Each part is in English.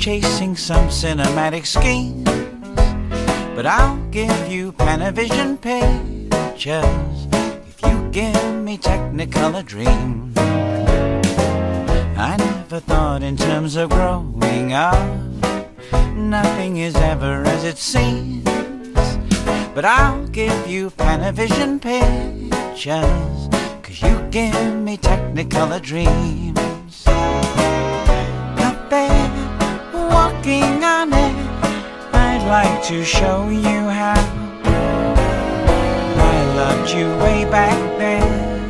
chasing some cinematic schemes. But I'll give you Panavision pictures if you give me Technicolor dreams. I never thought in terms of growing up. Nothing is ever as it seems. But I'll give you Panavision pictures, cause you give me Technicolor dreams. To show you how. I loved you way back then,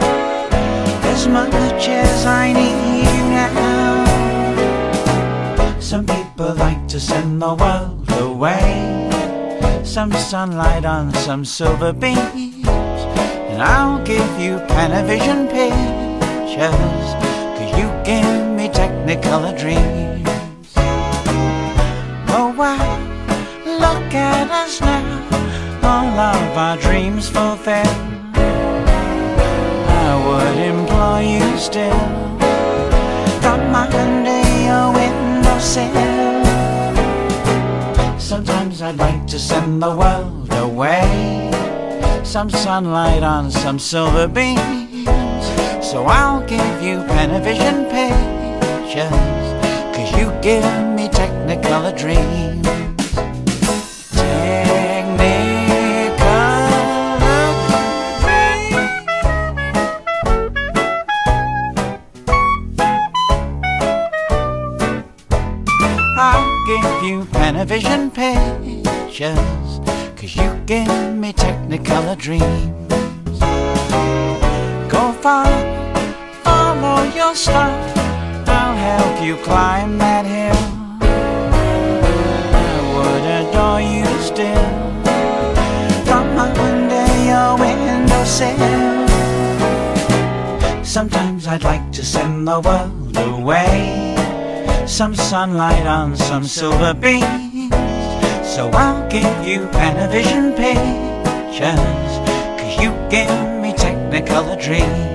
as much as I need you now. Some people like to send the world away some sunlight on some silver beams. And I'll give you Panavision pictures, cause you give me Technicolor dreams. Look at us now, all of our dreams fulfilled. I would implore you still, come under your windowsill. Sometimes I'd like to send the world away. Some sunlight on some silver beams. So I'll give you Panavision pictures. Cause you give me Technicolor dreams. You Panavision pictures, cause you give me Technicolor dreams. Go far, follow your star, I'll help you climb that hill. I would adore you still, from under your windowsill. Sometimes I'd like to send the world away some sunlight on some silver beams. So I'll give you Panavision pictures, cause you give me Technicolor dreams.